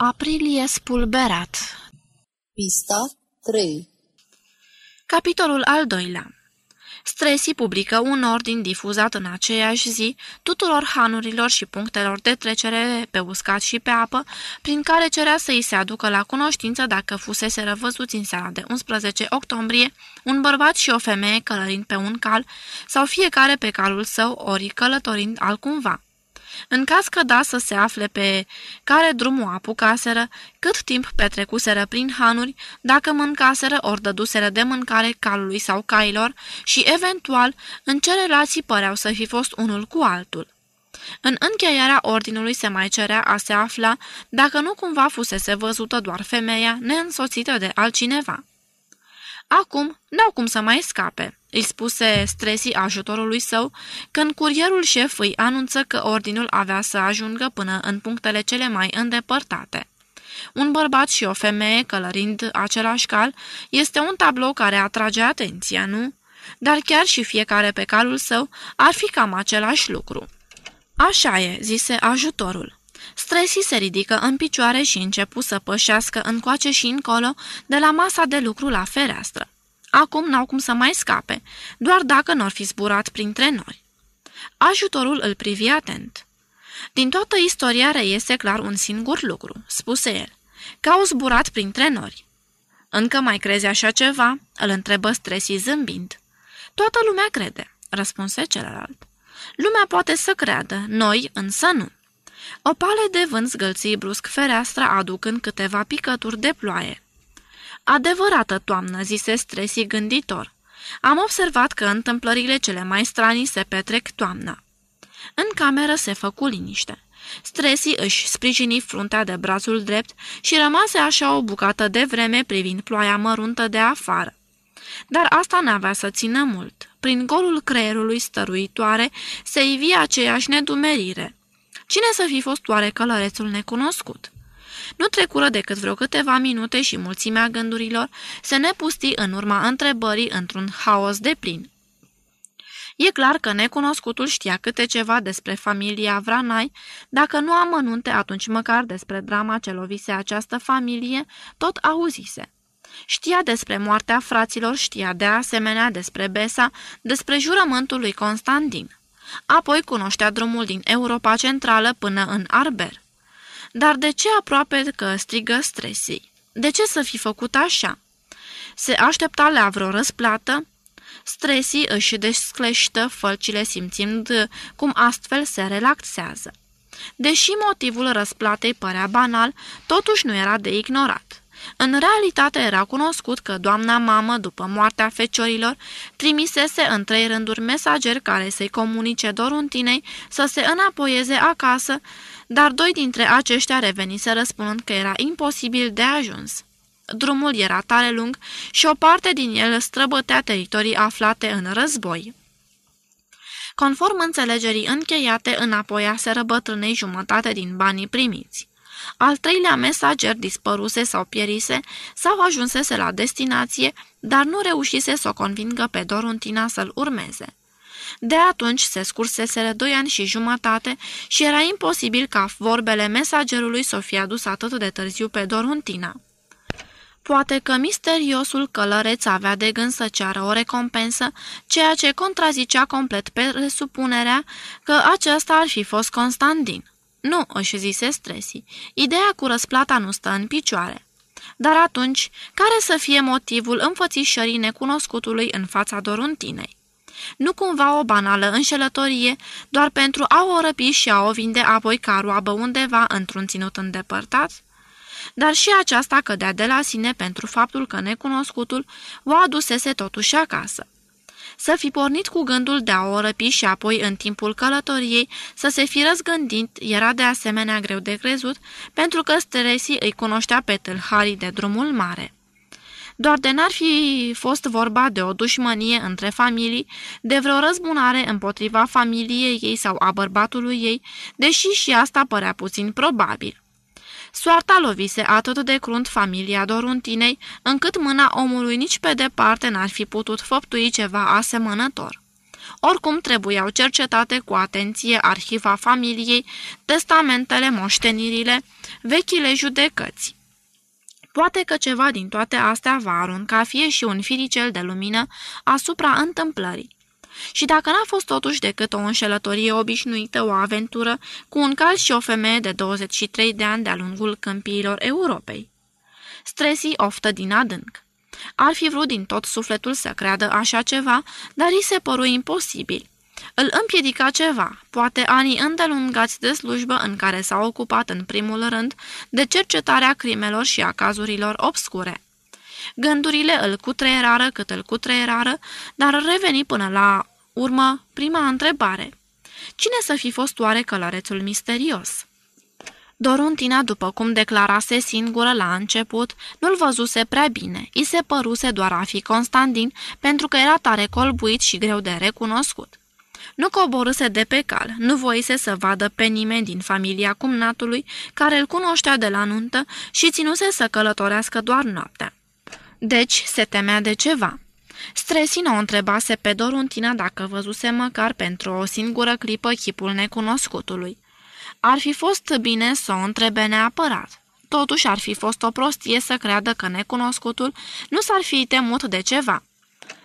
Aprilie spulberat. Pista 3 Capitolul al doilea. Stresi publică un ordin difuzat în aceeași zi tuturor hanurilor și punctelor de trecere pe uscat și pe apă, prin care cerea să îi se aducă la cunoștință dacă fusese răvăzuți în seara de 11 octombrie un bărbat și o femeie călărind pe un cal sau fiecare pe calul său ori călătorind altcumva. În caz că da să se afle pe care drumul apucaseră, cât timp petrecuseră prin hanuri, dacă mâncaseră ori dăduseră de mâncare calului sau cailor și, eventual, în ce relații păreau să fi fost unul cu altul. În încheierea ordinului se mai cerea a se afla dacă nu cumva fusese văzută doar femeia neînsoțită de altcineva. Acum n-au cum să mai scape, îi spuse Stresi ajutorului său, când curierul șef îi anunță că ordinul avea să ajungă până în punctele cele mai îndepărtate. Un bărbat și o femeie călărind același cal este un tablou care atrage atenția, nu? Dar chiar și fiecare pe calul său ar fi cam același lucru. Așa e, zise ajutorul. Stresi se ridică în picioare și începu să pășească încoace și încolo de la masa de lucru la fereastră. Acum n-au cum să mai scape, doar dacă n-or fi zburat printre noi. Ajutorul îl privi atent. Din toată istoria reiese clar un singur lucru, spuse el, că au zburat printre nori. Încă mai crezi așa ceva?" îl întrebă Stresi zâmbind. Toată lumea crede," răspunse celălalt. Lumea poate să creadă, noi însă nu. O pale de vânt zgălții brusc fereastra aducând câteva picături de ploaie. Adevărată toamnă, zise Stresi gânditor. Am observat că întâmplările cele mai stranii se petrec toamna. În cameră se făcu liniște. Stresi își sprijini fruntea de brațul drept și rămase așa o bucată de vreme privind ploaia măruntă de afară. Dar asta n-avea să țină mult. Prin golul creierului stăruitoare se ivi aceeași nedumerire. Cine să fi fost oare călărețul necunoscut? Nu trecură decât vreo câteva minute și mulțimea gândurilor se nepusti în urma întrebării într-un haos de plin. E clar că necunoscutul știa câte ceva despre familia Vranai, dacă nu amănunte atunci măcar despre drama ce lovise această familie, tot auzise. Știa despre moartea fraților, știa de asemenea despre Besa, despre jurământul lui Constantin. Apoi cunoștea drumul din Europa Centrală până în Arber. Dar de ce aproape că strigă stresii? De ce să fi făcut așa? Se aștepta la vreo răsplată? Stresii își descleștă fălcile simțind cum astfel se relaxează. Deși motivul răsplatei părea banal, totuși nu era de ignorat. În realitate era cunoscut că doamna mamă, după moartea feciorilor, trimisese în trei rânduri mesageri care să-i comunice Doruntinei să se înapoieze acasă, dar doi dintre aceștia revenise răspunând că era imposibil de ajuns. Drumul era tare lung și o parte din el străbătea teritorii aflate în război. Conform înțelegerii încheiate, înapoiaseră bătrânei jumătate din banii primiți. Al treilea mesager dispăruse sau pierise sau ajunsese la destinație, dar nu reușise să o convingă pe Doruntina să-l urmeze. De atunci se scurseseră doi ani și jumătate și era imposibil ca vorbele mesagerului să fie adus atât de târziu pe Doruntina. Poate că misteriosul călăreț avea de gând să ceară o recompensă, ceea ce contrazicea complet pe presupunerea că acesta ar fi fost Constantin. Nu, își zise Stresi, ideea cu răsplata nu stă în picioare. Dar atunci, care să fie motivul înfățișării necunoscutului în fața Doruntinei? Nu cumva o banală înșelătorie, doar pentru a o răpi și a o vinde apoi ca roabă undeva într-un ținut îndepărtat? Dar și aceasta cădea de la sine pentru faptul că necunoscutul o adusese totuși acasă să fi pornit cu gândul de a o răpi și apoi, în timpul călătoriei, să se fi răzgândit, era de asemenea greu de crezut, pentru că Stresi îi cunoștea pe tâlharii de drumul mare. Doar de n-ar fi fost vorba de o dușmănie între familii, de vreo răzbunare împotriva familiei ei sau a bărbatului ei, deși și asta părea puțin probabil. Soarta lovise atât de crunt familia Doruntinei, încât mâna omului nici pe departe n-ar fi putut făptui ceva asemănător. Oricum trebuiau cercetate cu atenție arhiva familiei, testamentele, moștenirile, vechile judecăți. Poate că ceva din toate astea va arunca fie și un firicel de lumină asupra întâmplării. Și dacă n-a fost totuși decât o înșelătorie obișnuită, o aventură cu un cal și o femeie de 23 de ani de-a lungul câmpiilor Europei. Stresi oftă din adânc. Ar fi vrut din tot sufletul să creadă așa ceva, dar îi se păru imposibil. Îl împiedica ceva, poate anii îndelungați de slujbă în care s-a ocupat în primul rând de cercetarea crimelor și a cazurilor obscure. Gândurile îl cutreierară cât îl cutreierară, dar reveni până la urmă prima întrebare. Cine să fi fost oare călărețul misterios? Doruntina, după cum declarase singură la început, nu-l văzuse prea bine, i se păruse doar a fi Constantin, pentru că era tare colbuit și greu de recunoscut. Nu coborâse de pe cal, nu voise să vadă pe nimeni din familia cumnatului, care îl cunoștea de la nuntă și ținuse să călătorească doar noaptea. Deci se temea de ceva. Stresina o întrebase pe Doruntina dacă văzuse măcar pentru o singură clipă chipul necunoscutului. Ar fi fost bine să o întrebe neapărat. Totuși ar fi fost o prostie să creadă că necunoscutul nu s-ar fi temut de ceva.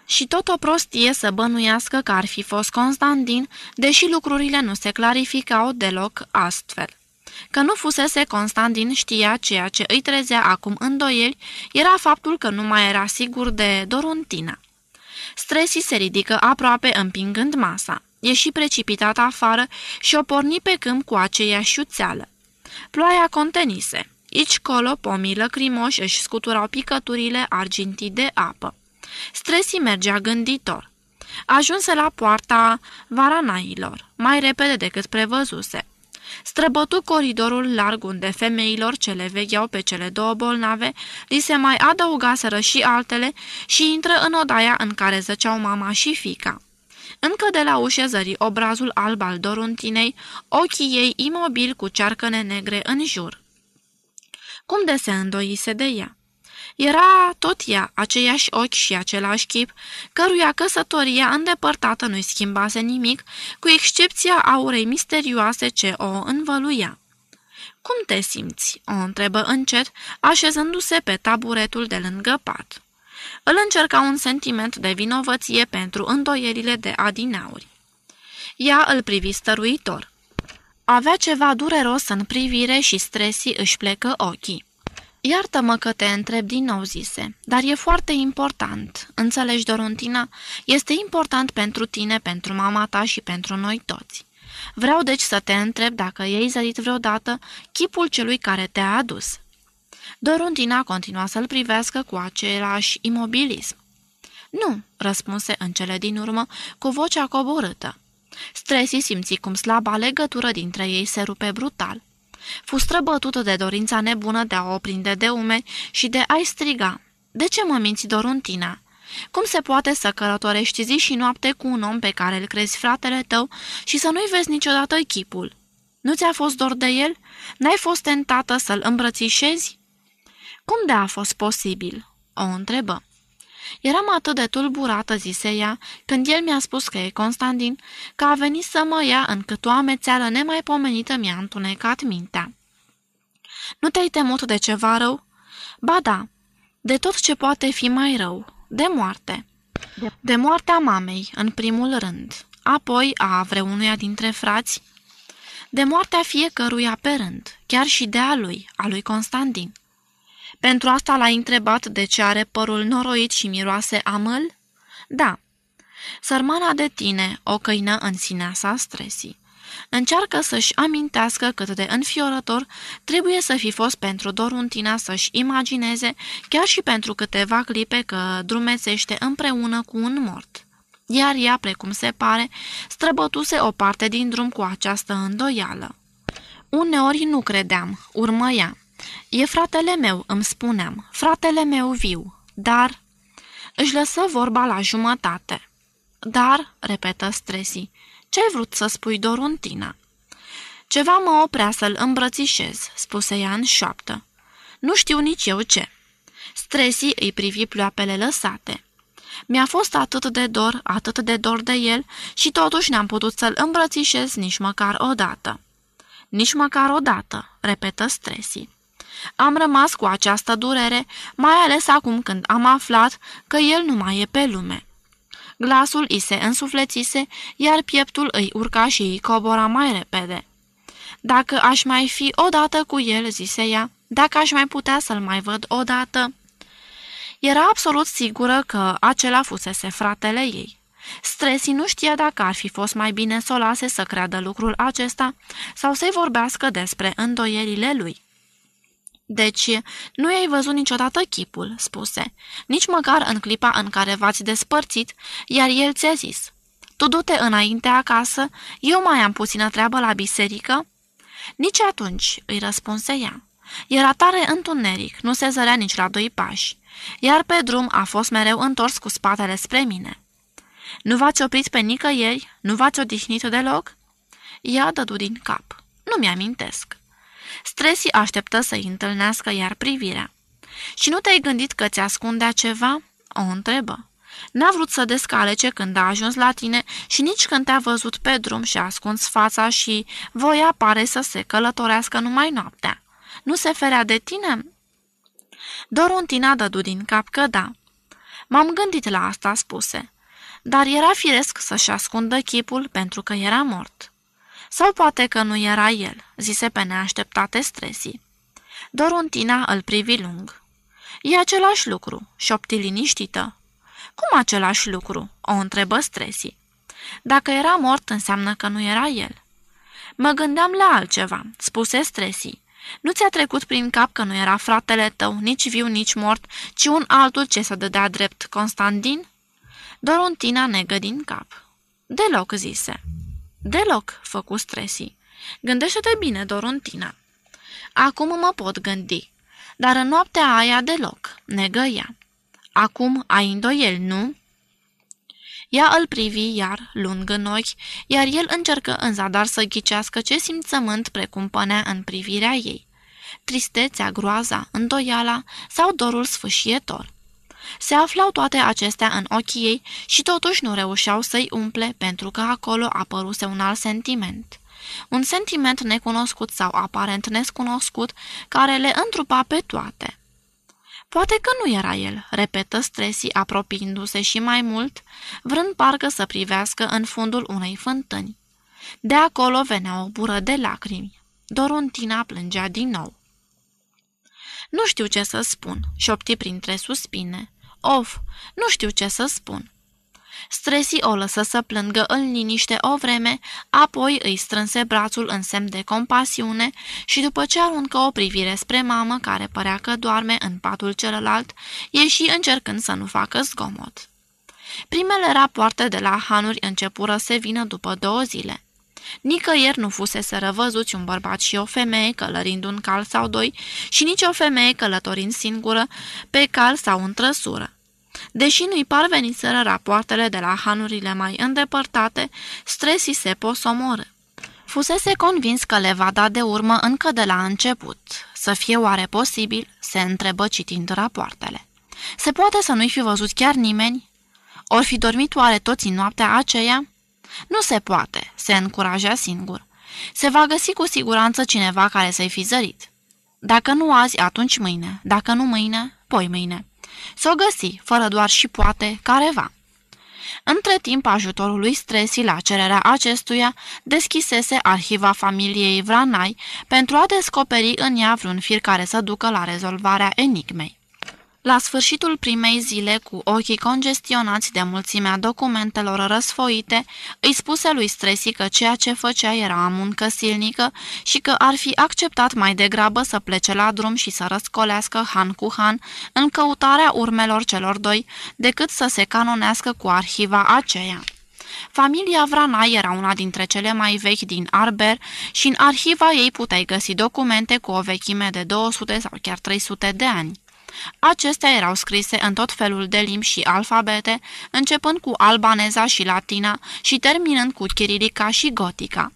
Și tot o prostie să bănuiască că ar fi fost Constantin, deși lucrurile nu se clarificau deloc astfel. Că nu fusese Constantin știa ceea ce îi trezea acum îndoieli, era faptul că nu mai era sigur de Doruntina. Stresi se ridică aproape împingând masa. Ieși precipitat afară și o porni pe câmp cu aceeași șuțeală. Ploaia contenise. Ici colo pomii lăcrimoși își scuturau picăturile argintii de apă. Stresi mergea gânditor. Ajunse la poarta varanailor, mai repede decât prevăzuse. Străbătu coridorul larg unde femeilor ce le vegheau pe cele două bolnave, li se mai adăugaseră și altele și intră în odaia în care zăceau mama și fica. Încă de la ușă zări obrazul alb al Doruntinei, ochii ei imobil cu cearcăne negre în jur. Cum de se îndoise de ea? Era tot ea, aceiași ochi și același chip, căruia căsătoria îndepărtată nu-i schimbase nimic, cu excepția aurei misterioase ce o învăluia. Cum te simți?" o întrebă încet, așezându-se pe taburetul de lângă pat. Îl încerca un sentiment de vinovăție pentru îndoierile de adinauri. Ea îl privi stăruitor. Avea ceva dureros în privire și stresii își plecă ochii. Iartă-mă că te întreb din nou, zise, dar e foarte important. Înțelegi, Dorontina? Este important pentru tine, pentru mama ta și pentru noi toți. Vreau deci să te întreb dacă ei zărit vreodată chipul celui care te-a adus. Dorontina continua să-l privească cu același imobilism. Nu, răspunse în cele din urmă, cu vocea coborâtă. Stresi simți cum slaba legătură dintre ei se rupe brutal. Fu străbătută de dorința nebună de a o prinde de umeri și de a-i striga. De ce mă minți, Doruntina? Cum se poate să călătorești zi și noapte cu un om pe care îl crezi fratele tău și să nu-i vezi niciodată chipul? Nu ți-a fost dor de el? N-ai fost tentată să-l îmbrățișezi? Cum de a fost posibil?" o întrebă. Eram atât de tulburată, zise ea, când el mi-a spus că e Constantin, că a venit să mă ia încât o amețeală nemaipomenită mi-a întunecat mintea. Nu te-ai temut de ceva rău? Ba da, de tot ce poate fi mai rău, de moarte. De moartea mamei, în primul rând, apoi a vreunuia dintre frați, de moartea fiecăruia pe rând, chiar și de a lui, a lui Constantin. Pentru asta l-a întrebat de ce are părul noroit și miroase amăl? Da. Sărmana de tine, o căină în sinea sa stresii. Încearcă să-și amintească cât de înfiorător trebuie să fi fost pentru Doruntina să-și imagineze, chiar și pentru câteva clipe că drumețește împreună cu un mort. Iar ea, precum se pare, străbătuse o parte din drum cu această îndoială. Uneori nu credeam, urmă ea. E fratele meu, îmi spuneam, fratele meu viu, dar... Își lăsă vorba la jumătate. Dar, repetă Stresi, ce-ai vrut să spui, Doruntina? Ceva mă oprea să-l îmbrățișez, spuse ea în șoaptă. Nu știu nici eu ce. Stresi îi privi ploapele lăsate. Mi-a fost atât de dor, atât de dor de el și totuși n-am putut să-l îmbrățișez nici măcar o dată. Nici măcar o dată, repetă Stresi. Am rămas cu această durere, mai ales acum când am aflat că el nu mai e pe lume. Glasul îi se însuflețise, iar pieptul îi urca și îi cobora mai repede. Dacă aș mai fi odată cu el, zise ea, dacă aș mai putea să-l mai văd odată... Era absolut sigură că acela fusese fratele ei. Stresi nu știa dacă ar fi fost mai bine să o lase să creadă lucrul acesta sau să-i vorbească despre îndoierile lui. Deci, nu i-ai văzut niciodată chipul," spuse, nici măcar în clipa în care v-ați despărțit, iar el ți-a zis, tu du-te înainte acasă, eu mai am puțină treabă la biserică?" Nici atunci," îi răspunse ea. Era tare întuneric, nu se zărea nici la doi pași, iar pe drum a fost mereu întors cu spatele spre mine. Nu v-ați oprit pe nicăieri? Nu v-ați odihnit deloc?" Ea dădu din cap. Nu mi-amintesc." Stresi așteptă să-i întâlnească iar privirea. Și nu te-ai gândit că ți ascundea ceva?" o întrebă. N-a vrut să descalece când a ajuns la tine și nici când te-a văzut pe drum și a ascuns fața și voia pare să se călătorească numai noaptea. Nu se ferea de tine?" Dorontina dădu din cap că da. M-am gândit la asta, spuse. Dar era firesc să-și ascundă chipul pentru că era mort. Sau poate că nu era el, zise pe neașteptate Stresi. Dorontina îl privi lung. E același lucru, șopti liniștită. Cum același lucru? O întrebă Stresi. Dacă era mort, înseamnă că nu era el. Mă gândeam la altceva, spuse Stresi. Nu ți-a trecut prin cap că nu era fratele tău, nici viu, nici mort, ci un altul ce să dădea drept Constantin? Dorontina negă din cap. Deloc, zise. Deloc, făcu Stresi. Gândește-te bine, Dorontina. Acum mă pot gândi. Dar în noaptea aia deloc, negă ea. Acum ai îndoiel, nu? Ea îl privi iar, lung în ochi, iar el încercă în zadar să ghicească ce simțământ precumpănea în privirea ei. Tristețea, groaza, îndoiala sau dorul sfâșietor. Se aflau toate acestea în ochii ei și totuși nu reușeau să-i umple pentru că acolo apăruse un alt sentiment. Un sentiment necunoscut sau aparent nescunoscut care le întrupa pe toate. Poate că nu era el, repetă Stresi apropiindu-se și mai mult, vrând parcă să privească în fundul unei fântâni. De acolo venea o bură de lacrimi. Dorontina plângea din nou. Nu știu ce să spun, șopti printre suspine. Of, nu știu ce să spun. Stresi o lăsă să plângă în liniște o vreme, apoi îi strânse brațul în semn de compasiune și după ce aruncă o privire spre mamă care părea că doarme în patul celălalt, ieși încercând să nu facă zgomot. Primele rapoarte de la Hanuri începură să vină după două zile. Nicăieri nu fusese răvăzuți un bărbat și o femeie călărind un cal sau doi și nici o femeie călătorind singură pe cal sau în trăsură. Deși nu-i parveniseră rapoartele de la hanurile mai îndepărtate, Stresi se posomoră. Fusese convins că le va da de urmă încă de la început. Să fie oare posibil? Se întrebă citind rapoartele. Se poate să nu-i fi văzut chiar nimeni? Or fi dormit oare toți în noaptea aceea? Nu se poate, se încuraja singur. Se va găsi cu siguranță cineva care să-i fi zărit. Dacă nu azi, atunci mâine. Dacă nu mâine, poi mâine. Să o găsi, fără doar și poate, careva. Între timp, ajutorul lui Stresi, la cererea acestuia, deschisese arhiva familiei Vranai pentru a descoperi în ea vreun fir care să ducă la rezolvarea enigmei. La sfârșitul primei zile, cu ochii congestionați de mulțimea documentelor răsfoite, îi spuse lui Stresi că ceea ce făcea era muncă silnică și că ar fi acceptat mai degrabă să plece la drum și să răscolească han cu han în căutarea urmelor celor doi, decât să se canonească cu arhiva aceea. Familia Vrana era una dintre cele mai vechi din Arber și în arhiva ei puteai găsi documente cu o vechime de 200 sau chiar 300 de ani. Acestea erau scrise în tot felul de limbi și alfabete, începând cu albaneza și latina și terminând cu chirilica și gotica.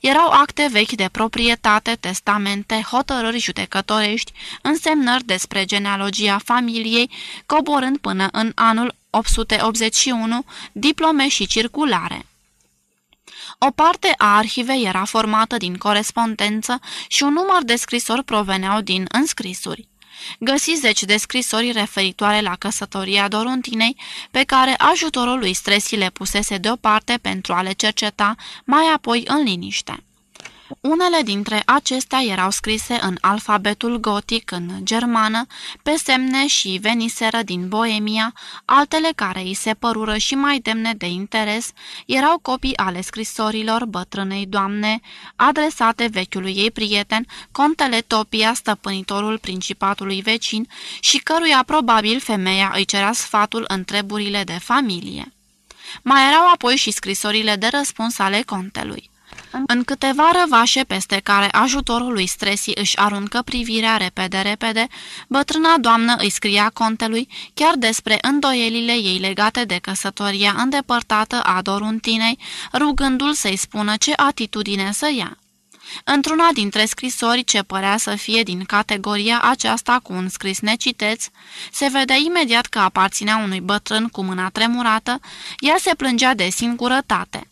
Erau acte vechi de proprietate, testamente, hotărâri judecătorești, însemnări despre genealogia familiei, coborând până în anul 1881, diplome și circulare. O parte a arhivei era formată din corespondență și un număr de scrisori proveneau din înscrisuri. Găsi zeci de scrisori referitoare la căsătoria Doruntinei, pe care ajutorul lui Stresi le pusese deoparte pentru a le cerceta mai apoi în liniște. Unele dintre acestea erau scrise în alfabetul gotic în germană, pe semne și veniseră din Boemia, altele care îi se părură și mai demne de interes erau copii ale scrisorilor bătrânei doamne, adresate vechiului ei prieten, contele Topia, stăpânitorul principatului vecin și căruia probabil femeia îi cerea sfatul în treburile de familie. Mai erau apoi și scrisorile de răspuns ale contelui. În câteva răvașe peste care ajutorul lui Stresi își aruncă privirea repede-repede, bătrâna doamnă îi scria contelui chiar despre îndoielile ei legate de căsătoria îndepărtată a Doruntinei, rugându-l să-i spună ce atitudine să ia. Într-una dintre scrisori ce părea să fie din categoria aceasta cu un scris neciteț, se vede imediat că aparținea unui bătrân cu mâna tremurată, ea se plângea de singurătate.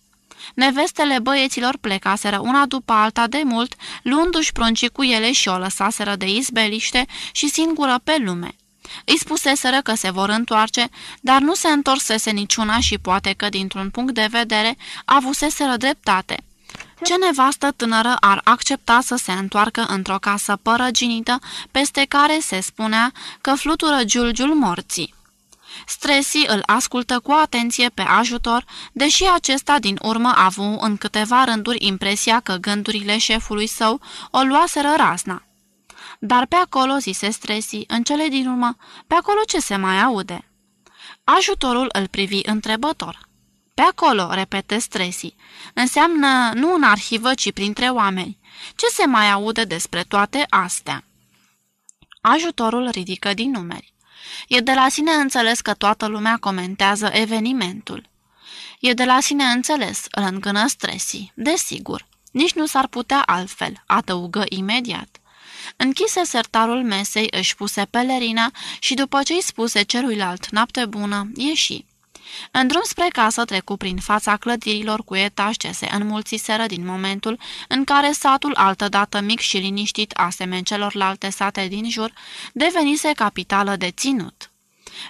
Nevestele băieților plecaseră una după alta de mult, luându-și pruncii cu ele și o lăsaseră de izbeliște și singură pe lume. Îi spuseseră că se vor întoarce, dar nu se întorsese niciuna și poate că, dintr-un punct de vedere, avuseseră dreptate. Ce nevastă tânără ar accepta să se întoarcă într-o casă părăginită, peste care se spunea că flutură giulgiul morții? Stresi îl ascultă cu atenție pe ajutor, deși acesta din urmă a avut în câteva rânduri impresia că gândurile șefului său o luaseră rasna. Dar pe acolo, zise Stresi, în cele din urmă, pe acolo ce se mai aude? Ajutorul îl privi întrebător. Pe acolo, repete Stresi, înseamnă nu în arhivă, ci printre oameni. Ce se mai aude despre toate astea? Ajutorul ridică din numeri. E de la sine înțeles că toată lumea comentează evenimentul. E de la sine înțeles, îl îngână Stresi, desigur. Nici nu s-ar putea altfel, adăugă imediat. Închise sertarul mesei, își puse pelerina și după ce îi spuse celuilalt noapte bună, ieși. În drum spre casă trecu prin fața clădirilor cu etaj ce se înmulțiseră din momentul în care satul, altădată mic și liniștit, asemeni celorlalte sate din jur, devenise capitală de ținut.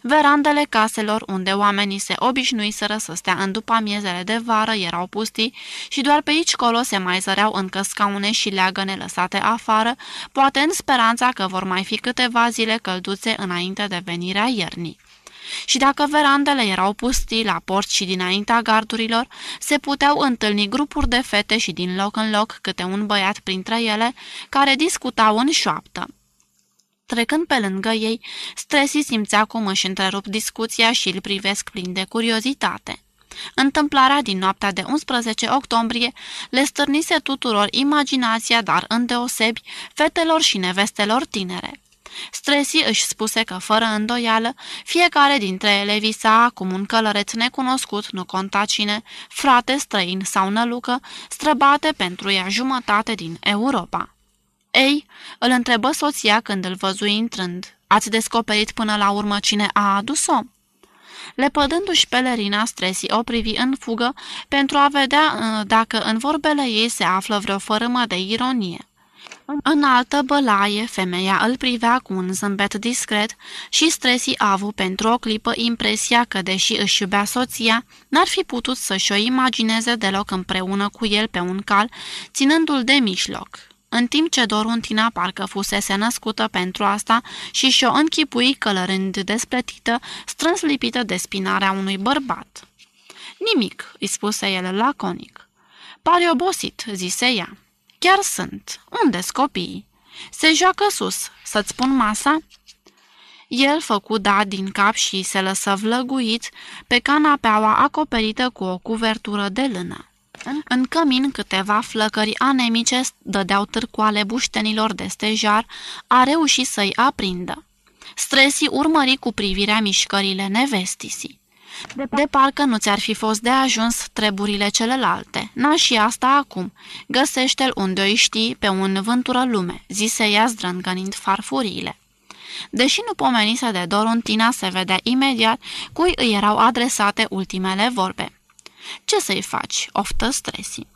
Verandele caselor, unde oamenii se obișnuiseră să stea în după miezele de vară, erau pustii și doar pe aici colo se mai zăreau încă scaune și leagăne lăsate afară, poate în speranța că vor mai fi câteva zile călduțe înainte de venirea iernii și dacă verandele erau pustii la port și dinaintea gardurilor, se puteau întâlni grupuri de fete și din loc în loc câte un băiat printre ele, care discutau în șoaptă. Trecând pe lângă ei, Stresi simțea cum își întrerup discuția și îl privesc plin de curiozitate. Întâmplarea din noaptea de 11 octombrie le stârnise tuturor imaginația, dar îndeosebi fetelor și nevestelor tinere. Stresi își spuse că, fără îndoială, fiecare dintre ele visa cum un călăreț necunoscut, nu conta cine, frate străin sau nălucă, străbate pentru ea jumătate din Europa. Ei, îl întrebă soția când îl văzui intrând. Ați descoperit până la urmă cine a adus-o? Lepădându-și pelerina, Stresi o privi în fugă pentru a vedea uh, dacă în vorbele ei se află vreo fărâmă de ironie. În altă bălaie, femeia îl privea cu un zâmbet discret și Stresi a avut pentru o clipă impresia că, deși își iubea soția, n-ar fi putut să-și o imagineze deloc împreună cu el pe un cal, ținându-l de mijloc. În timp ce Doruntina parcă fusese născută pentru asta și și-o închipui călărând despletită, strâns lipită de spinarea unui bărbat. Nimic, îi spuse el laconic. Pare obosit, zise ea. Chiar sunt. Unde-s copiii? Se joacă sus. Să-ți spun masa?" El făcu da din cap și se lăsă vlăguit pe canapeaua acoperită cu o cuvertură de lână. În cămin câteva flăcări anemice dădeau târcoale buștenilor de stejar, a reușit să-i aprindă. Stresi urmări cu privirea mișcările nevestisii. De, de parcă nu ți-ar fi fost de ajuns treburile celelalte. N-aș și asta acum. Găsește-l unde o știi pe un vântură lume, zise ea zdrângănind farfuriile. Deși nu pomenise de Dorontina, se vedea imediat cui îi erau adresate ultimele vorbe. Ce să-i faci?" oftă stresi.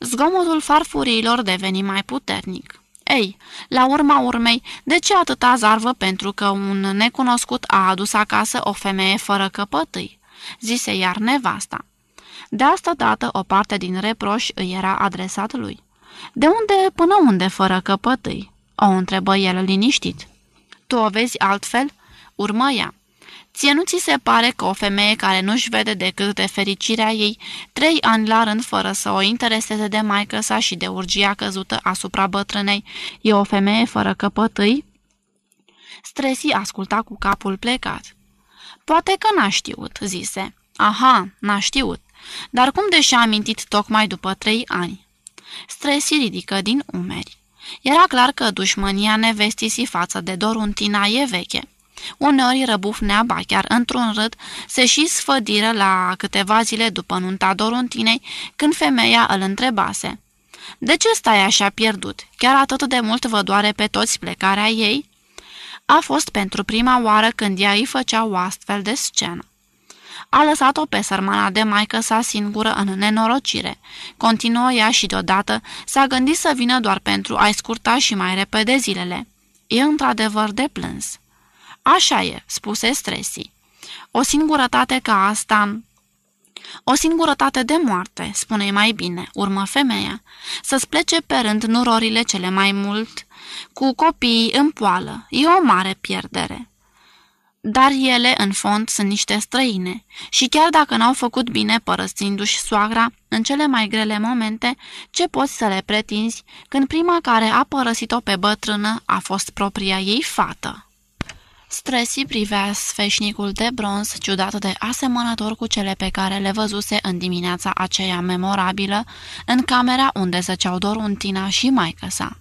Zgomotul farfuriilor deveni mai puternic. Ei, la urma urmei, de ce atâta zarvă pentru că un necunoscut a adus acasă o femeie fără căpătâi? zise iar nevasta. De asta dată o parte din reproș îi era adresat lui. De unde până unde fără căpătâi? O întrebă el liniștit. Tu o vezi altfel? Urmă ea. Ție nu ți se pare că o femeie care nu-și vede decât de fericirea ei trei ani la rând fără să o intereseze de maică sa și de urgia căzută asupra bătrânei e o femeie fără căpătâi? Stresi asculta cu capul plecat. Poate că n-a știut, zise. Aha, n-a știut. Dar cum de și-a amintit tocmai după trei ani? Stresi ridică din umeri. Era clar că dușmânia nevestisii față de Doruntina e veche. Uneori răbufnea, ba chiar într-un râd, se și sfădiră la câteva zile după nunta Doruntinei, când femeia îl întrebase. De ce stai așa pierdut? Chiar atât de mult vă doare pe toți plecarea ei?" A fost pentru prima oară când ea îi făcea o astfel de scenă. A lăsat-o pe sărmana de maică sa singură în nenorocire. Continuă ea și deodată s-a gândit să vină doar pentru a-i scurta și mai repede zilele. E într-adevăr de plâns. Așa e, spuse Stresi. O singurătate ca asta... O singurătate de moarte, spune mai bine, urmă femeia. Să-ți plece pe rând nurorile cele mai mult, cu copiii în poală. E o mare pierdere. Dar ele, în fond, sunt niște străine și chiar dacă n-au făcut bine părăsindu-și soagra, în cele mai grele momente, ce poți să le pretinzi când prima care a părăsit-o pe bătrână a fost propria ei fată? Stresi privea sfeșnicul de bronz, ciudat de asemănător cu cele pe care le văzuse în dimineața aceea memorabilă, în camera unde zăceau Doruntina și maică sa.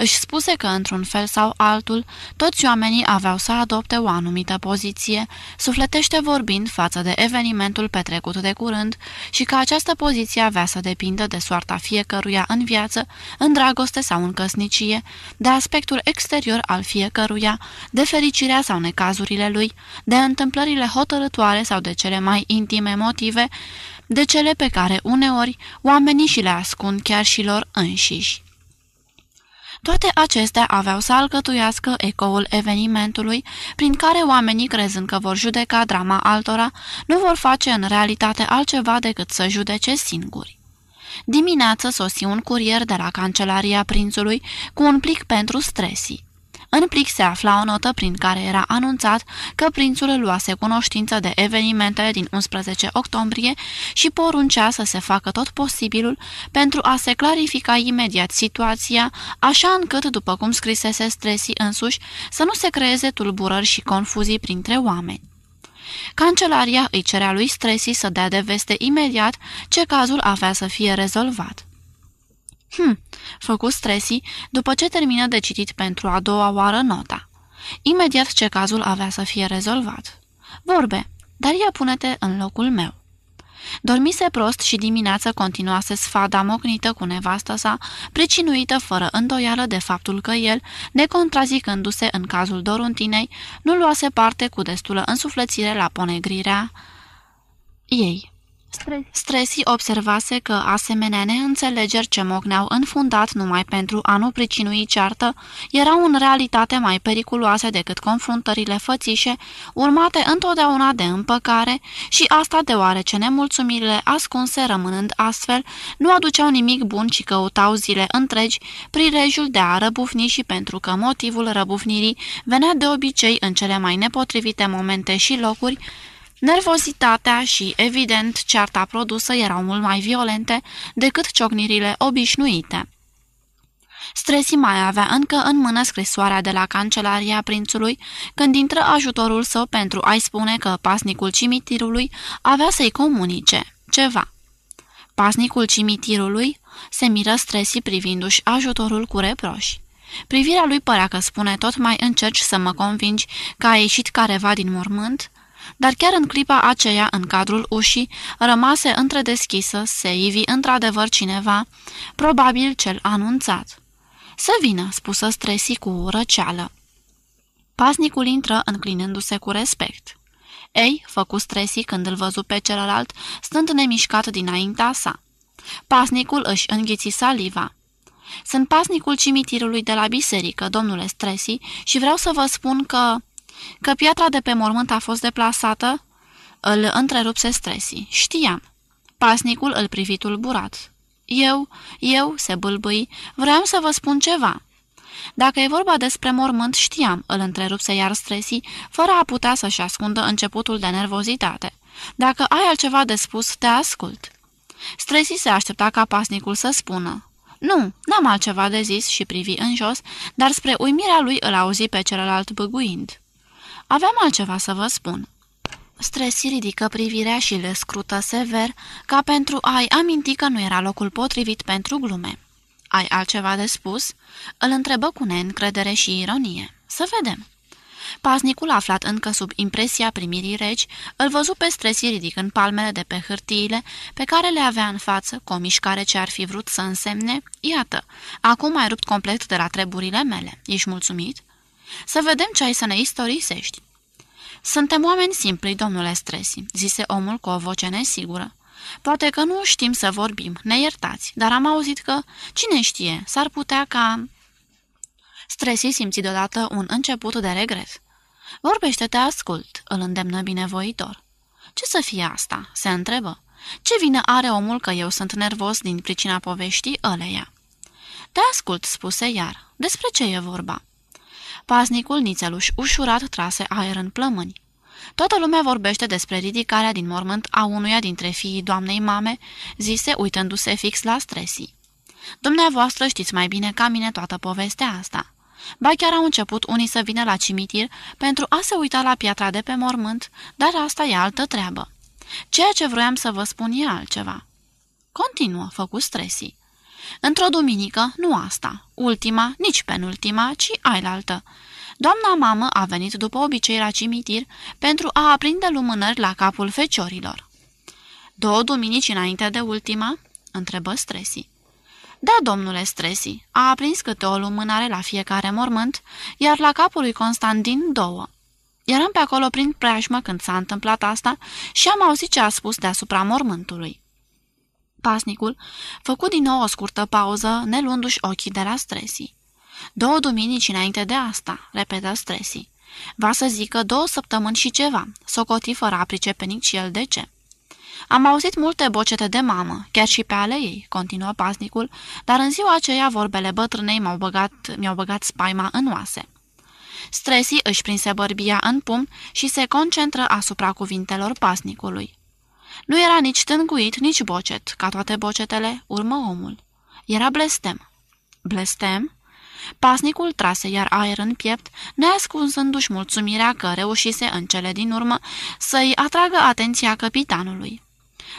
Își spuse că, într-un fel sau altul, toți oamenii aveau să adopte o anumită poziție, sufletește vorbind față de evenimentul petrecut de curând și că această poziție avea să depindă de soarta fiecăruia în viață, în dragoste sau în căsnicie, de aspectul exterior al fiecăruia, de fericirea sau necazurile lui, de întâmplările hotărătoare sau de cele mai intime motive, de cele pe care uneori oamenii și le ascund chiar și lor înșiși. Toate acestea aveau să alcătuiască ecoul evenimentului, prin care oamenii, crezând că vor judeca drama altora, nu vor face în realitate altceva decât să judece singuri. Dimineață sosi un curier de la cancelaria prințului cu un plic pentru stresii. În plic se afla o notă prin care era anunțat că prințul luase cunoștință de evenimentele din 11 octombrie și poruncea să se facă tot posibilul pentru a se clarifica imediat situația, așa încât, după cum scrisese Stresi însuși, să nu se creeze tulburări și confuzii printre oameni. Cancelaria îi cerea lui Stresi să dea de veste imediat ce cazul avea să fie rezolvat. Hm, făcu Stresi după ce termină de citit pentru a doua oară nota. Imediat ce cazul avea să fie rezolvat. Vorbe, dar ia pune-te în locul meu. Dormise prost și dimineața continuase sfada mocnită cu nevastă sa, pricinuită fără îndoială de faptul că el, necontrazicându-se în cazul Doruntinei, nu luase parte cu destulă însuflățire la ponegrirea ei. Stresi observase că asemenea neînțelegeri ce mocneau înfundat numai pentru a nu pricinui ceartă erau în realitate mai periculoase decât confruntările fățișe, urmate întotdeauna de împăcare și asta deoarece nemulțumirile ascunse rămânând astfel nu aduceau nimic bun ci căutau zile întregi prilejul de a răbufni și pentru că motivul răbufnirii venea de obicei în cele mai nepotrivite momente și locuri, Nervozitatea și, evident, cearta produsă erau mult mai violente decât ciocnirile obișnuite. Stresi mai avea încă în mână scrisoarea de la cancelaria prințului, când intră ajutorul său pentru a-i spune că pasnicul cimitirului avea să-i comunice ceva. Pasnicul cimitirului se miră Stresi privindu-și ajutorul cu reproși. Privirea lui părea că spune tot mai încerci să mă convingi că a ieșit careva din mormânt, dar chiar în clipa aceea, în cadrul ușii, rămase întredeschisă, se ivi într-adevăr cineva, probabil cel anunțat. Să vină, spusă Stresi cu răceală. Pasnicul intră înclinându-se cu respect. Ei, făcu stresi când îl văzu pe celălalt, stând nemișcat dinaintea sa. Pasnicul își înghiți saliva. Sunt pasnicul cimitirului de la biserică, domnule Stresi, și vreau să vă spun că... că piatra de pe mormânt a fost deplasată? Îl întrerupse Stresi. Știam. Pasnicul îl privi tulburat. Eu, eu, se bâlbâi, vreau să vă spun ceva. Dacă e vorba despre mormânt, știam, îl întrerupse iar Stresi, fără a putea să-și ascundă începutul de nervozitate. Dacă ai altceva de spus, te ascult. Stresi se aștepta ca pasnicul să spună. Nu, n-am altceva de zis și privi în jos, dar spre uimirea lui îl auzi pe celălalt băguind. Aveam altceva să vă spun. Stresi ridică privirea și le scrută sever, ca pentru a-i aminti că nu era locul potrivit pentru glume. Ai altceva de spus?" îl întrebă cu neîncredere și ironie. Să vedem." Paznicul aflat încă sub impresia primirii regi, îl văzu pe stresi ridicând palmele de pe hârtiile pe care le avea în față, cu o mișcare ce ar fi vrut să însemne, iată, acum ai rupt complet de la treburile mele. Ești mulțumit? Să vedem ce ai să ne istorisești. Suntem oameni simpli, domnule Stresi, zise omul cu o voce nesigură. Poate că nu știm să vorbim, ne iertați, dar am auzit că, cine știe, s-ar putea ca... Stresi simți deodată un început de regret. Vorbește, te ascult, îl îndemnă binevoitor. Ce să fie asta? se întrebă. Ce vină are omul că eu sunt nervos din pricina poveștii ăleia? Te ascult, spuse iar. Despre ce e vorba? Pasnicul nițeluș ușurat trase aer în plămâni. Toată lumea vorbește despre ridicarea din mormânt a unuia dintre fiii doamnei mame, zise uitându-se fix la stresii. Dumneavoastră știți mai bine ca mine toată povestea asta. Ba chiar au început unii să vină la cimitir pentru a se uita la piatra de pe mormânt, dar asta e altă treabă. Ceea ce vroiam să vă spun e altceva. Continuă, făcu stresii. Într-o duminică, nu asta, ultima, nici penultima, ci ailaltă. Doamna mamă a venit după obicei la cimitir pentru a aprinde lumânări la capul feciorilor. Două duminici înainte de ultima? întrebă Stresi. Da, domnule Stresi, a aprins câte o lumânare la fiecare mormânt, iar la capul lui Constantin două. Eram pe acolo prin preajmă când s-a întâmplat asta și am auzit ce a spus deasupra mormântului. Pasnicul făcu din nou o scurtă pauză, nelundu-și ochii de la Stresi. Două duminici înainte de asta, repetă Stresi. Va să zică două săptămâni și ceva, socoti fără a pricepe nici el de ce. Am auzit multe bocete de mamă, chiar și pe ale ei, continuă pasnicul, dar în ziua aceea vorbele bătrânei mi-au băgat, mi băgat spaima în oase. Stresi își prinse bărbia în pum și se concentră asupra cuvintelor pasnicului. Nu era nici tânguit, nici bocet, ca toate bocetele, urmă omul. Era blestem. Blestem? Pasnicul trase iar aer în piept, neascunzându-și mulțumirea că reușise în cele din urmă să-i atragă atenția capitanului.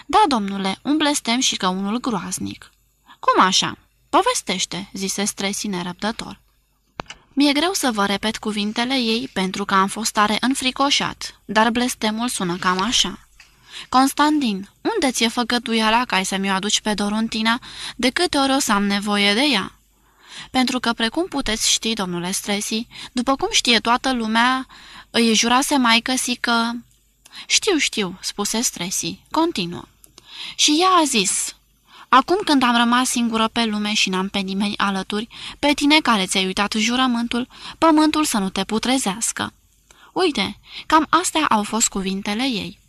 Da, domnule, un blestem și că unul groaznic." Cum așa?" Povestește," zise Stresi nerăbdător. Mi-e greu să vă repet cuvintele ei pentru că am fost tare înfricoșat, dar blestemul sună cam așa. Constantin, unde ți-e făgătuiala ca să mi-o aduci pe Doruntina de câte ori o să am nevoie de ea?" Pentru că, precum puteți ști, domnule Stresi, după cum știe toată lumea, îi jurase maică si că... Știu, știu, spuse Stresi. Continuă. Și ea a zis, Acum când am rămas singură pe lume și n-am pe nimeni alături, pe tine care ți-ai uitat jurământul, pământul să nu te putrezească. Uite, cam astea au fost cuvintele ei.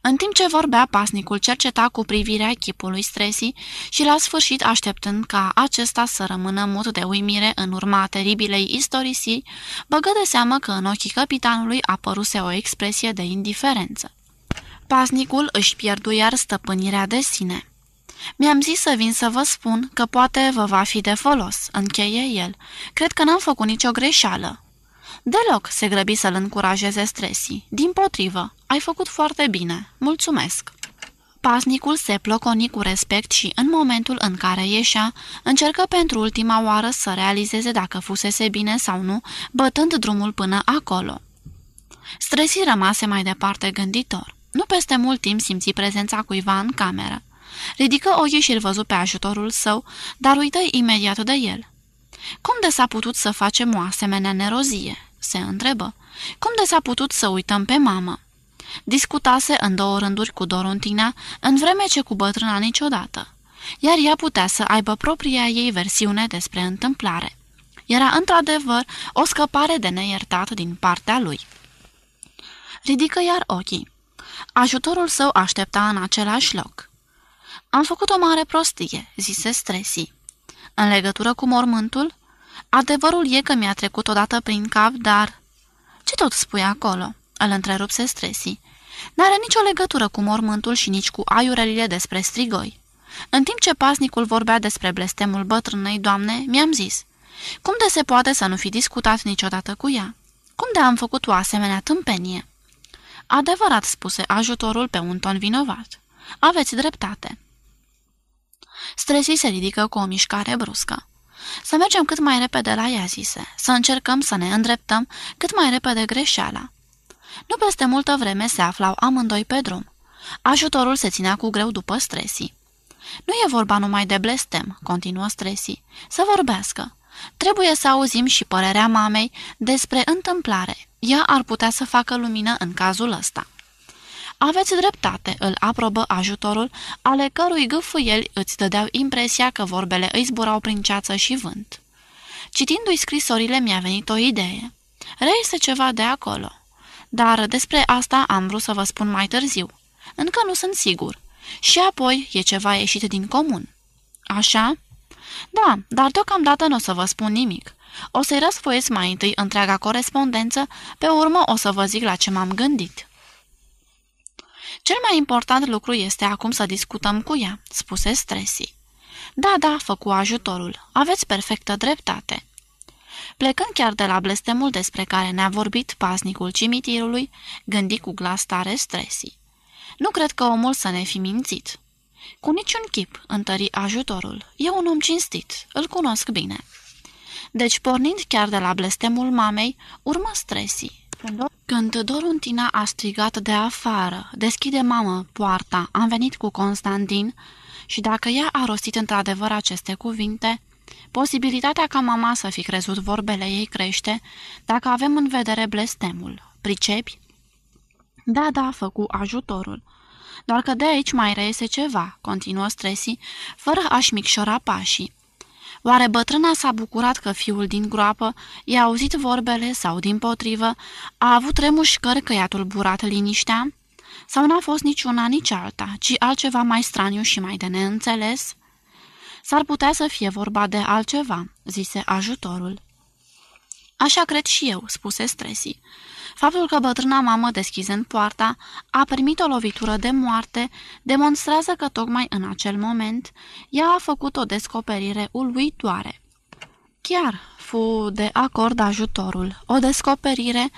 În timp ce vorbea, pasnicul cerceta cu privirea chipului Stresi și la sfârșit așteptând ca acesta să rămână mut de uimire în urma teribilei istorisii, băgă de seamă că în ochii capitanului apăruse o expresie de indiferență. Pasnicul își pierdu iar stăpânirea de sine. Mi-am zis să vin să vă spun că poate vă va fi de folos, încheie el. Cred că n-am făcut nicio greșeală. Deloc, se grăbi să-l încurajeze Stresi. Din potrivă, ai făcut foarte bine. Mulțumesc. Pasnicul se ploconi cu respect și, în momentul în care ieșea, încercă pentru ultima oară să realizeze dacă fusese bine sau nu, bătând drumul până acolo. Stresi rămase mai departe gânditor. Nu peste mult timp simți prezența cuiva în cameră. Ridică ochii și îl văzu pe ajutorul său, dar uită imediat de el. Cum de s-a putut să facem o asemenea nerozie?" Se întrebă. Cum de s-a putut să uităm pe mamă?" Discutase în două rânduri cu Dorontina, în vreme ce cu bătrâna niciodată, iar ea putea să aibă propria ei versiune despre întâmplare. Era într-adevăr o scăpare de neiertat din partea lui. Ridică iar ochii. Ajutorul său aștepta în același loc. Am făcut o mare prostie," zise Stresi. În legătură cu mormântul? Adevărul e că mi-a trecut odată prin cap, dar... Ce tot spui acolo?" îl întrerupse Stresi. N-are nicio legătură cu mormântul și nici cu aiurelile despre strigoi. În timp ce pasnicul vorbea despre blestemul bătrânei doamne, mi-am zis, cum de se poate să nu fi discutat niciodată cu ea? Cum de am făcut o asemenea tâmpenie? Adevărat, spuse ajutorul pe un ton vinovat. Aveți dreptate. Stresi se ridică cu o mișcare bruscă. Să mergem cât mai repede la ea, zise. Să încercăm să ne îndreptăm cât mai repede greșeala. Nu peste multă vreme se aflau amândoi pe drum. Ajutorul se ținea cu greu după Stresi. Nu e vorba numai de blestem, continuă Stresi. Să vorbească. Trebuie să auzim și părerea mamei despre întâmplare. Ea ar putea să facă lumină în cazul ăsta. Aveți dreptate, îl aprobă ajutorul, ale cărui gâfâieli îți dădeau impresia că vorbele îi zburau prin ceață și vânt. Citindu-i scrisorile mi-a venit o idee. Reiese ceva de acolo. Dar despre asta am vrut să vă spun mai târziu. Încă nu sunt sigur. Și apoi e ceva ieșit din comun. Așa? Da, dar deocamdată nu o să vă spun nimic. O să-i răsfoiesc mai întâi întreaga corespondență, pe urmă o să vă zic la ce m-am gândit. Cel mai important lucru este acum să discutăm cu ea, spuse Stresi. Da, da, făcu ajutorul. Aveți perfectă dreptate. Plecând chiar de la blestemul despre care ne-a vorbit pasnicul cimitirului, gândi cu glas tare Stresi. Nu cred că omul să ne fi mințit. Cu niciun chip, întări ajutorul. E un om cinstit, îl cunosc bine. Deci, pornind chiar de la blestemul mamei, urmă Stresi. Când Doruntina a strigat de afară, deschide mamă poarta, am venit cu Constantin și dacă ea a rostit într-adevăr aceste cuvinte, posibilitatea ca mama să fi crezut vorbele ei crește dacă avem în vedere blestemul. Pricepi? Da, da, făcu ajutorul. Doar că de aici mai reiese ceva, continuă Stresi, fără a-și micșora pașii. Oare bătrâna s-a bucurat că fiul din groapă i-a auzit vorbele sau, din potrivă, a avut remușcări că i-a tulburat liniștea? Sau n-a fost niciuna, nici alta, ci altceva mai straniu și mai de neînțeles? S-ar putea să fie vorba de altceva, zise ajutorul. Așa cred și eu, spuse Stresi. Faptul că bătrâna mamă, deschizând poarta, a primit o lovitură de moarte, demonstrează că tocmai în acel moment ea a făcut o descoperire uluitoare. Chiar fu de acord ajutorul, o descoperire,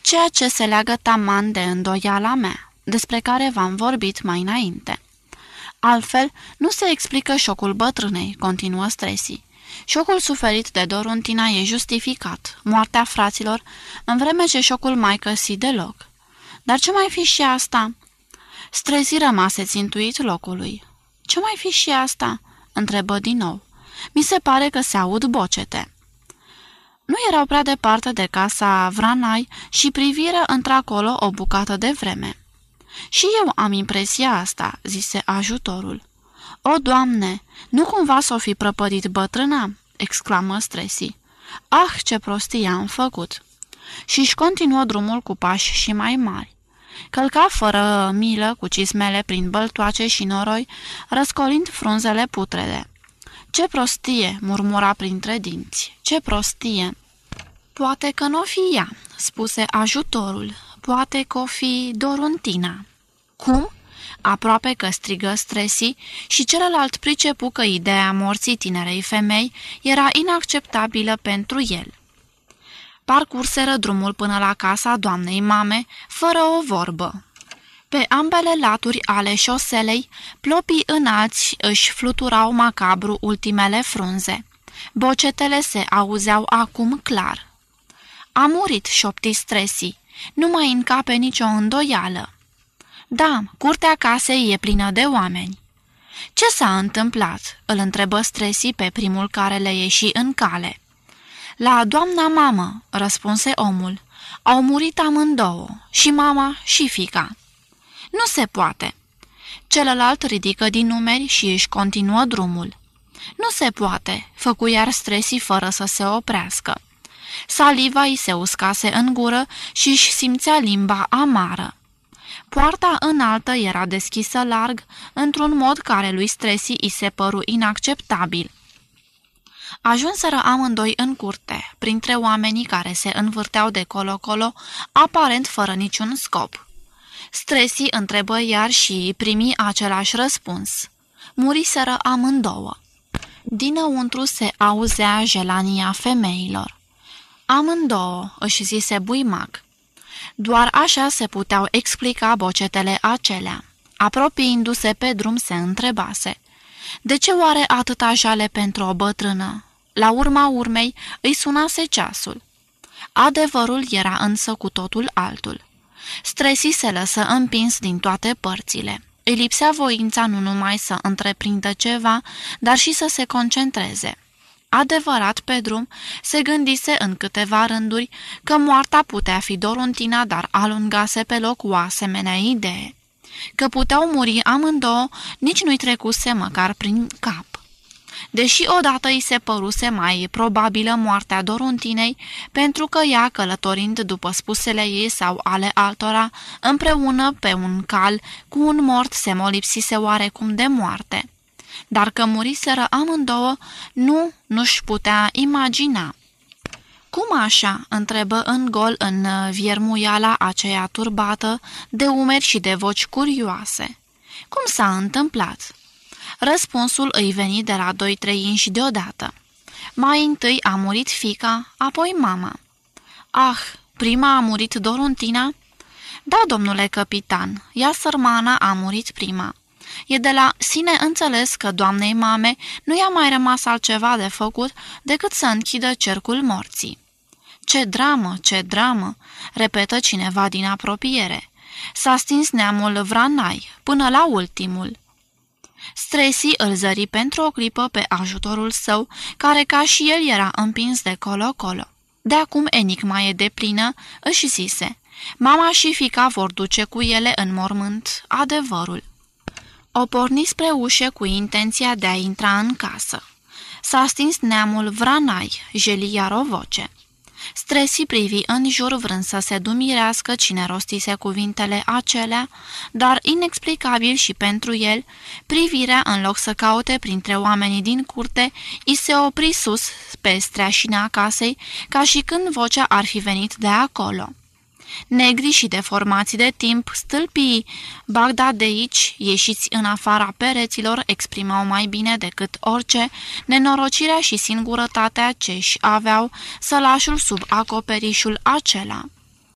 ceea ce se leagă taman de îndoiala mea, despre care v-am vorbit mai înainte. Altfel, nu se explică șocul bătrânei, continuă Stresi. Șocul suferit de Doruntina e justificat, moartea fraților, în vreme ce șocul mai căsi deloc. Dar ce mai fi și asta? Strezi rămase țintuit locului. Ce mai fi și asta?" întrebă din nou. Mi se pare că se aud bocete." Nu erau prea departe de casa Vranai și priviră într-acolo o bucată de vreme. Și eu am impresia asta," zise ajutorul. O, Doamne, nu cumva s-o fi prăpădit bătrâna?" exclamă Stresi. Ah, ce prostie am făcut!" Și-și continuă drumul cu pași și mai mari. Călca fără milă cu cismele prin băltoace și noroi, răscolind frunzele putrede. Ce prostie!" murmura printre dinți. Ce prostie!" Poate că nu o fi ea," spuse ajutorul. Poate că o fi Doruntina." Cum?" Aproape că strigă Stresi și celălalt pricepu că ideea morții tinerei femei era inacceptabilă pentru el. Parcurseră drumul până la casa doamnei mame, fără o vorbă. Pe ambele laturi ale șoselei, plopii înalți își fluturau macabru ultimele frunze. Bocetele se auzeau acum clar. A murit, șopti Stresi, nu mai încape nicio îndoială. Da, curtea casei e plină de oameni." Ce s-a întâmplat?" îl întrebă Stresi pe primul care le ieși în cale. La doamna mamă, răspunse omul. Au murit amândouă, și mama și fica. Nu se poate. Celălalt ridică din numeri și își continuă drumul. Nu se poate, făcu iar stresi fără să se oprească. Saliva îi se uscase în gură și își simțea limba amară. Poarta înaltă era deschisă larg, într-un mod care lui Stresi îi se păru inacceptabil. Ajunseră amândoi în curte, printre oamenii care se învârteau de colo-colo, aparent fără niciun scop. Stresi întrebă iar și primi același răspuns. Muriseră amândouă. Dinăuntru se auzea gelania femeilor. Amândouă, își zise buimac. Doar așa se puteau explica bocetele acelea. Apropiindu-se pe drum se întrebase. De ce oare atâta jale pentru o bătrână? La urma urmei îi sunase ceasul. Adevărul era însă cu totul altul. Stresi se lăsă împins din toate părțile. Îi lipsea voința nu numai să întreprindă ceva, dar și să se concentreze. Adevărat, pe drum, se gândise în câteva rânduri că moarta putea fi Doruntina, dar alungase pe loc o asemenea idee. Că puteau muri amândouă, nici nu-i trecuse măcar prin cap. Deși odată îi se păruse mai probabilă moartea Doruntinei, pentru că ea, călătorind după spusele ei sau ale altora, împreună pe un cal cu un mort se molipsise oarecum de moarte dar că muriseră amândouă, nu, nu-și putea imagina. Cum așa?" întrebă în gol în viermuiala aceea turbată, de umeri și de voci curioase. Cum s-a întâmplat?" Răspunsul îi veni de la doi-trei inși deodată. Mai întâi a murit fica, apoi mama. Ah, prima a murit Doruntina?" Da, domnule capitan, ea sărmana a murit prima. E de la sine înțeles că doamnei mame nu i-a mai rămas altceva de făcut decât să închidă cercul morții. Ce dramă, ce dramă!" repetă cineva din apropiere. S-a stins neamul Vranai, până la ultimul. Stresi îl zări pentru o clipă pe ajutorul său, care ca și el era împins de colo-colo. De acum enigma e de plină, își zise. Mama și fica vor duce cu ele în mormânt adevărul. O porni spre ușă cu intenția de a intra în casă. S-a stins neamul Vranai, jeli iar o voce. Stresi privi în jur vrând să se dumirească cine rostise cuvintele acelea, dar inexplicabil și pentru el, privirea în loc să caute printre oamenii din curte, i se opri sus pe streașina casei, ca și când vocea ar fi venit de acolo negri și deformații de timp, stâlpii bagdadeici, ieșiți în afara pereților, exprimau mai bine decât orice nenorocirea și singurătatea ce-și aveau sălașul sub acoperișul acela.